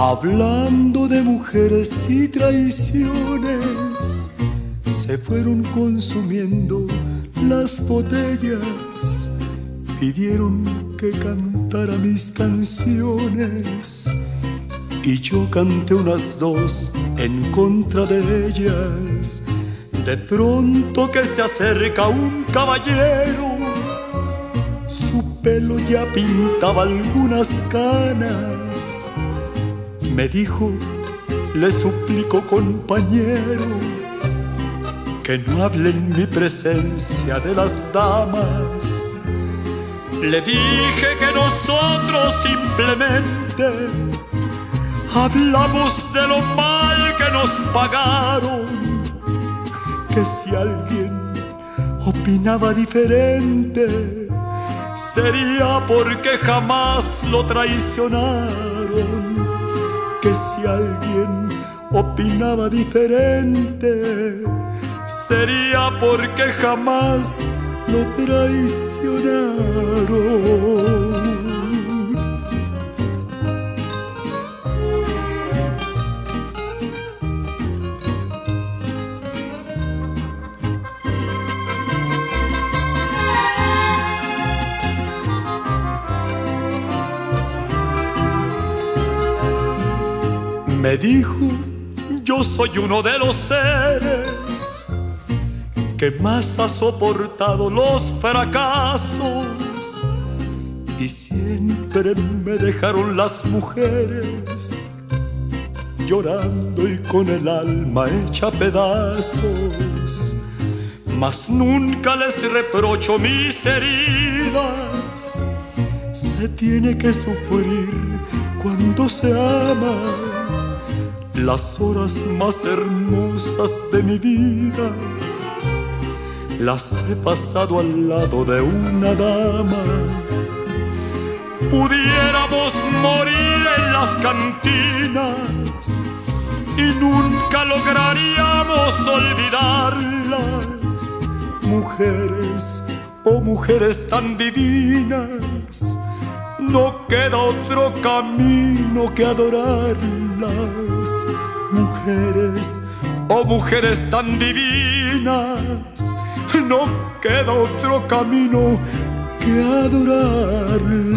Hablando de mujeres y traiciones, se fueron consumiendo las botellas, pidieron que cantara mis canciones. Y yo canté unas dos en contra de ellas. De pronto que se acerca un caballero, su pelo ya pintaba algunas canas me dijo, le suplico compañero, que no hable en mi presencia de las damas. Le dije que nosotros simplemente hablamos de lo mal que nos pagaron, que si alguien opinaba diferente, sería porque jamás lo traicionaron que si alguien opinaba diferente, sería porque jamás lo traicionaron. Me dijo, yo soy uno de los seres que más ha soportado los fracasos y siempre me dejaron las mujeres llorando y con el alma hecha pedazos. Mas nunca les reprocho mis heridas. Se tiene que sufrir cuando se ama las horas más hermosas de mi vida las he pasado al lado de una dama. Pudiéramos morir en las cantinas y nunca lograríamos olvidarlas. Mujeres, oh mujeres tan divinas, no queda otro camino que adorarlas mujeres, oh mujeres tan divinas, no queda otro camino que adorarlas.